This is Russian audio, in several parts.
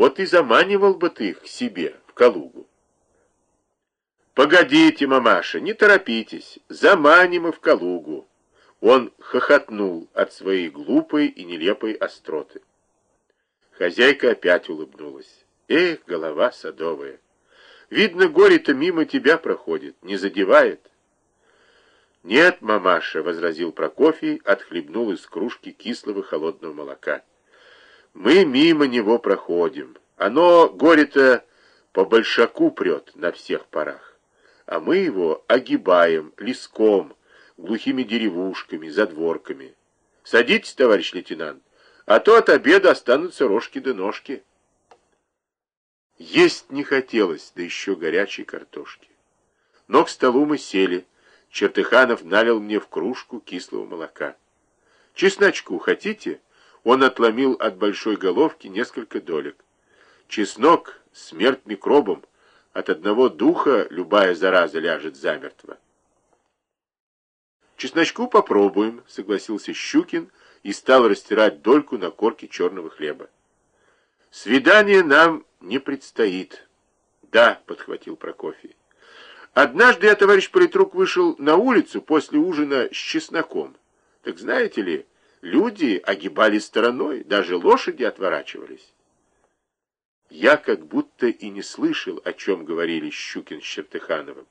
Вот и заманивал бы ты их к себе, в Калугу. Погодите, мамаша, не торопитесь, заманим и в Калугу. Он хохотнул от своей глупой и нелепой остроты. Хозяйка опять улыбнулась. Эх, голова садовая! Видно, горе-то мимо тебя проходит, не задевает. «Нет, мамаша», — возразил Прокофий, отхлебнул из кружки кислого холодного молока. «Мы мимо него проходим. Оно, горе-то, по большаку прет на всех парах. А мы его огибаем леском, глухими деревушками, задворками. Садитесь, товарищ лейтенант, а то от обеда останутся рожки да ножки». Есть не хотелось, да еще горячей картошки. Но к столу мы сели, — Чертыханов налил мне в кружку кислого молока. «Чесночку хотите?» Он отломил от большой головки несколько долек. «Чеснок — смерть микробам. От одного духа любая зараза ляжет замертво». «Чесночку попробуем», — согласился Щукин и стал растирать дольку на корке черного хлеба. «Свидание нам не предстоит». «Да», — подхватил Прокофий. Однажды я, товарищ политрук, вышел на улицу после ужина с чесноком. Так знаете ли, люди огибали стороной, даже лошади отворачивались. Я как будто и не слышал, о чем говорили Щукин с Чертыхановым.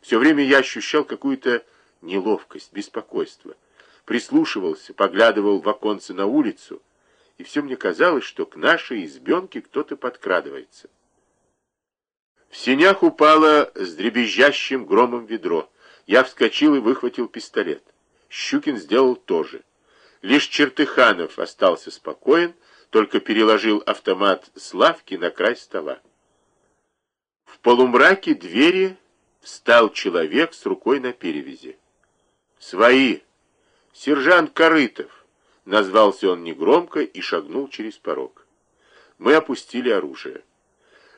Все время я ощущал какую-то неловкость, беспокойство. Прислушивался, поглядывал в оконце на улицу, и все мне казалось, что к нашей избенке кто-то подкрадывается. В синях упало с дребезжащим громом ведро. Я вскочил и выхватил пистолет. Щукин сделал то же. Лишь Чертыханов остался спокоен, только переложил автомат с лавки на край стола. В полумраке двери встал человек с рукой на перевязи. «Свои! Сержант Корытов!» Назвался он негромко и шагнул через порог. Мы опустили оружие.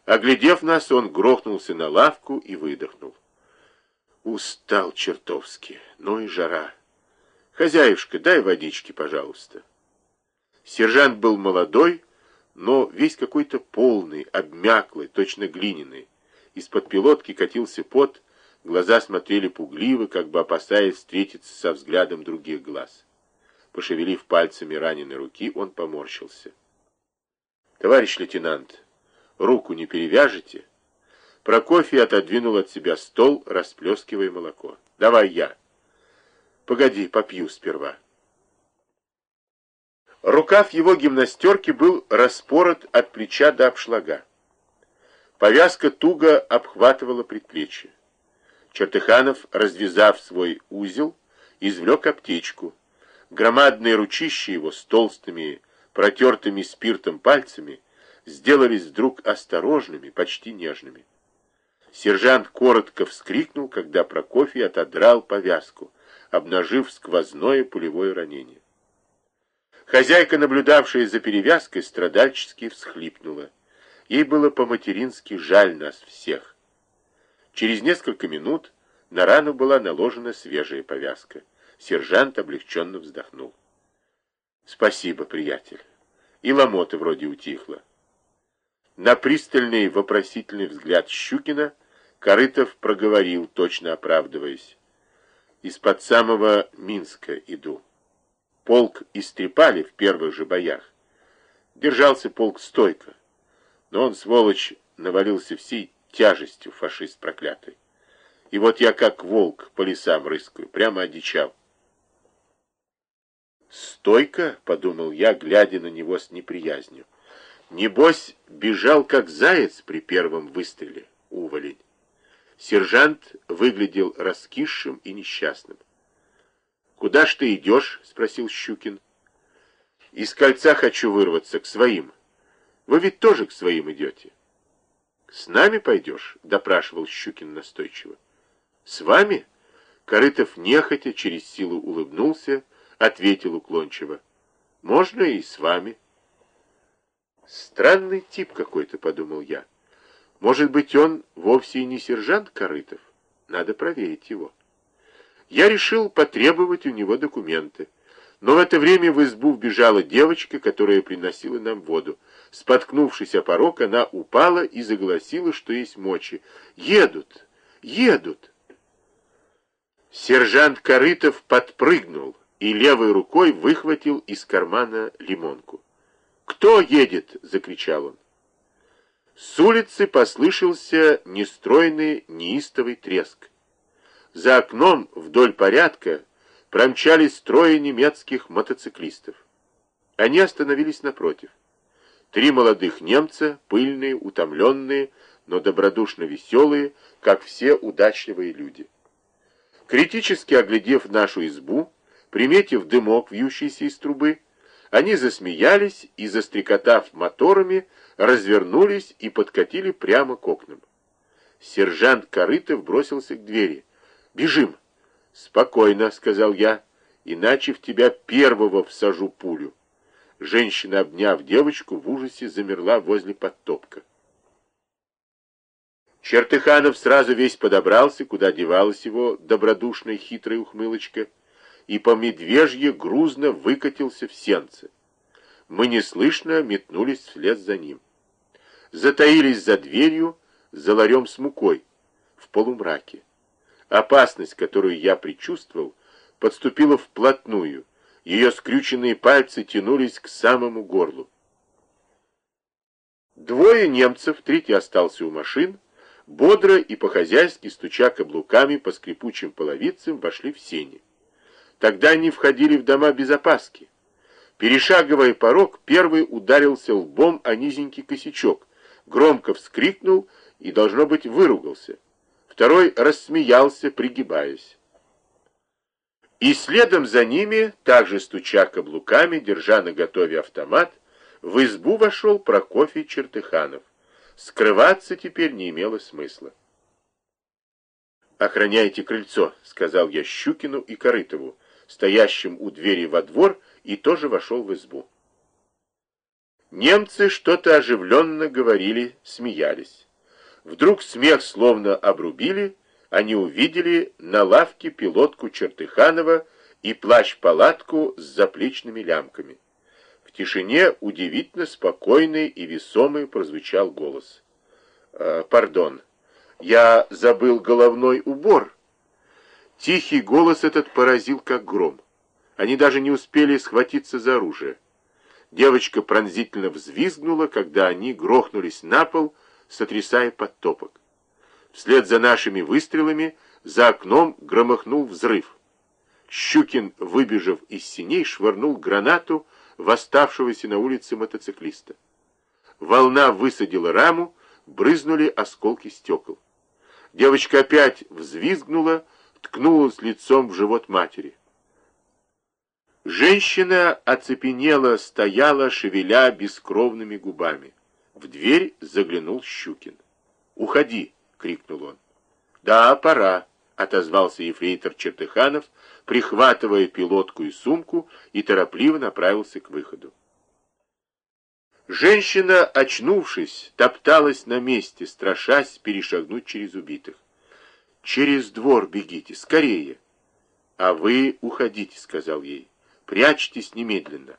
Оглядев нас, он грохнулся на лавку и выдохнул. Устал чертовски, ну и жара. Хозяюшка, дай водички, пожалуйста. Сержант был молодой, но весь какой-то полный, обмяклый, точно глиняный. Из-под пилотки катился пот, глаза смотрели пугливо, как бы опасаясь встретиться со взглядом других глаз. Пошевелив пальцами раненой руки, он поморщился. «Товарищ лейтенант», руку не перевяжете?» Прокофий отодвинул от себя стол, расплескивая молоко. «Давай я». «Погоди, попью сперва». Рукав его гимнастерки был распорот от плеча до обшлага. Повязка туго обхватывала предплечье. Чертыханов, развязав свой узел, извлек аптечку. Громадные ручища его с толстыми, протертыми спиртом пальцами сделались вдруг осторожными, почти нежными. Сержант коротко вскрикнул, когда Прокофий отодрал повязку, обнажив сквозное пулевое ранение. Хозяйка, наблюдавшая за перевязкой, страдальчески всхлипнула. Ей было по-матерински жаль нас всех. Через несколько минут на рану была наложена свежая повязка. Сержант облегченно вздохнул. «Спасибо, приятель. И ломота вроде утихла». На пристальный вопросительный взгляд Щукина Корытов проговорил, точно оправдываясь. «Из-под самого Минска иду. Полк истрепали в первых же боях. Держался полк стойко, но он, сволочь, навалился всей тяжестью, фашист проклятый. И вот я как волк по лесам рыскаю, прямо одичал. «Стойко?» — подумал я, глядя на него с неприязнью. Небось, бежал как заяц при первом выстреле, уволень. Сержант выглядел раскисшим и несчастным. «Куда ж ты идешь?» — спросил Щукин. «Из кольца хочу вырваться к своим. Вы ведь тоже к своим идете». «С нами пойдешь?» — допрашивал Щукин настойчиво. «С вами?» Корытов нехотя через силу улыбнулся, ответил уклончиво. «Можно и с вами». Странный тип какой-то, подумал я. Может быть, он вовсе и не сержант Корытов? Надо проверить его. Я решил потребовать у него документы. Но в это время в избу вбежала девочка, которая приносила нам воду. Споткнувшись о порог, она упала и загласила, что есть мочи. «Едут! Едут!» Сержант Корытов подпрыгнул и левой рукой выхватил из кармана лимонку. «Кто едет?» — закричал он. С улицы послышался нестройный неистовый треск. За окном вдоль порядка промчались трое немецких мотоциклистов. Они остановились напротив. Три молодых немца, пыльные, утомленные, но добродушно веселые, как все удачливые люди. Критически оглядев нашу избу, приметив дымок, вьющийся из трубы, они засмеялись и, застрекотав моторами, развернулись и подкатили прямо к окнам. Сержант Корытов бросился к двери. «Бежим!» «Спокойно», — сказал я, — «иначе в тебя первого всажу пулю». Женщина, обняв девочку, в ужасе замерла возле подтопка. Чертыханов сразу весь подобрался, куда девалась его добродушная хитрая ухмылочка, и по медвежье грузно выкатился в сенце. Мы неслышно метнулись вслед за ним. Затаились за дверью, за ларем с мукой, в полумраке. Опасность, которую я предчувствовал, подступила вплотную. Ее скрюченные пальцы тянулись к самому горлу. Двое немцев, третий остался у машин, бодро и по-хозяйски, стуча каблуками по скрипучим половицам, вошли в сени. Тогда они входили в дома без опаски. Перешагивая порог, первый ударился лбом о низенький косячок, громко вскрикнул и, должно быть, выругался. Второй рассмеялся, пригибаясь. И следом за ними, также стуча каблуками, держа на готове автомат, в избу вошел Прокофий Чертыханов. Скрываться теперь не имело смысла. «Охраняйте крыльцо», — сказал я Щукину и Корытову, стоящим у двери во двор, и тоже вошел в избу. Немцы что-то оживленно говорили, смеялись. Вдруг смех словно обрубили, они увидели на лавке пилотку Чертыханова и плащ-палатку с заплечными лямками. В тишине удивительно спокойный и весомый прозвучал голос. «Э, «Пардон, я забыл головной убор». Тихий голос этот поразил, как гром. Они даже не успели схватиться за оружие. Девочка пронзительно взвизгнула, когда они грохнулись на пол, сотрясая подтопок. Вслед за нашими выстрелами за окном громыхнул взрыв. Щукин, выбежав из синей, швырнул гранату в оставшегося на улице мотоциклиста. Волна высадила раму, брызнули осколки стекол. Девочка опять взвизгнула, ткнулась лицом в живот матери. Женщина оцепенела, стояла, шевеля бескровными губами. В дверь заглянул Щукин. «Уходи!» — крикнул он. «Да, пора!» — отозвался ефрейтор Чертыханов, прихватывая пилотку и сумку, и торопливо направился к выходу. Женщина, очнувшись, топталась на месте, страшась перешагнуть через убитых. «Через двор бегите, скорее!» «А вы уходите», — сказал ей. «Прячьтесь немедленно».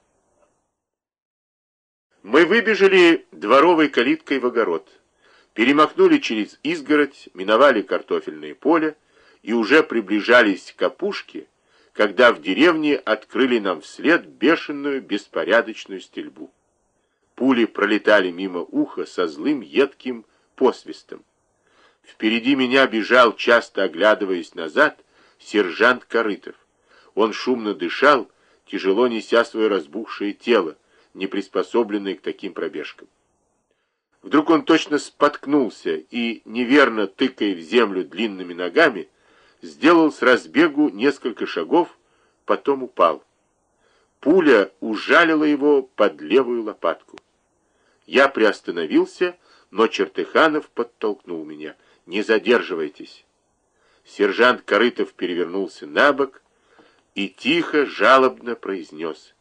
Мы выбежали дворовой калиткой в огород, перемахнули через изгородь, миновали картофельное поле и уже приближались к опушке, когда в деревне открыли нам вслед бешеную беспорядочную стрельбу. Пули пролетали мимо уха со злым едким посвистом. Впереди меня бежал, часто оглядываясь назад, сержант Корытов. Он шумно дышал, тяжело неся свое разбухшее тело, не приспособленный к таким пробежкам. Вдруг он точно споткнулся и, неверно тыкая в землю длинными ногами, сделал с разбегу несколько шагов, потом упал. Пуля ужалила его под левую лопатку. Я приостановился, но Чертыханов подтолкнул меня. «Не задерживайтесь!» Сержант Корытов перевернулся на бок и тихо, жалобно произнес —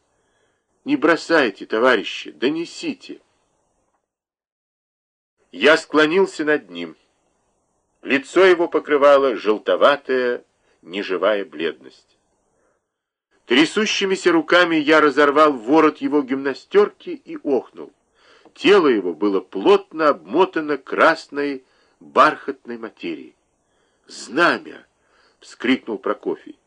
не бросайте, товарищи, донесите. Я склонился над ним. Лицо его покрывало желтоватая, неживая бледность. Трясущимися руками я разорвал ворот его гимнастерки и охнул. Тело его было плотно обмотано красной бархатной материей. «Знамя!» — вскрикнул Прокофий.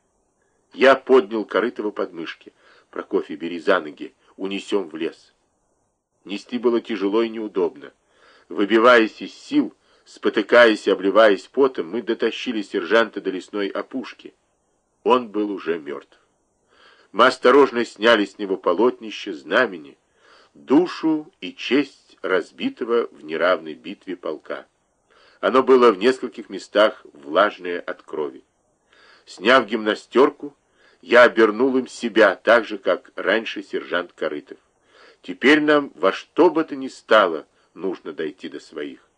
Я поднял Корытова подмышки. «Прокофий, бери за ноги, унесем в лес». Нести было тяжело и неудобно. Выбиваясь из сил, спотыкаясь и обливаясь потом, мы дотащили сержанта до лесной опушки. Он был уже мертв. Мы осторожно сняли с него полотнище знамени, душу и честь разбитого в неравной битве полка. Оно было в нескольких местах влажное от крови. Сняв гимнастерку, я обернул им себя, так же, как раньше сержант Корытов. Теперь нам во что бы то ни стало нужно дойти до своих.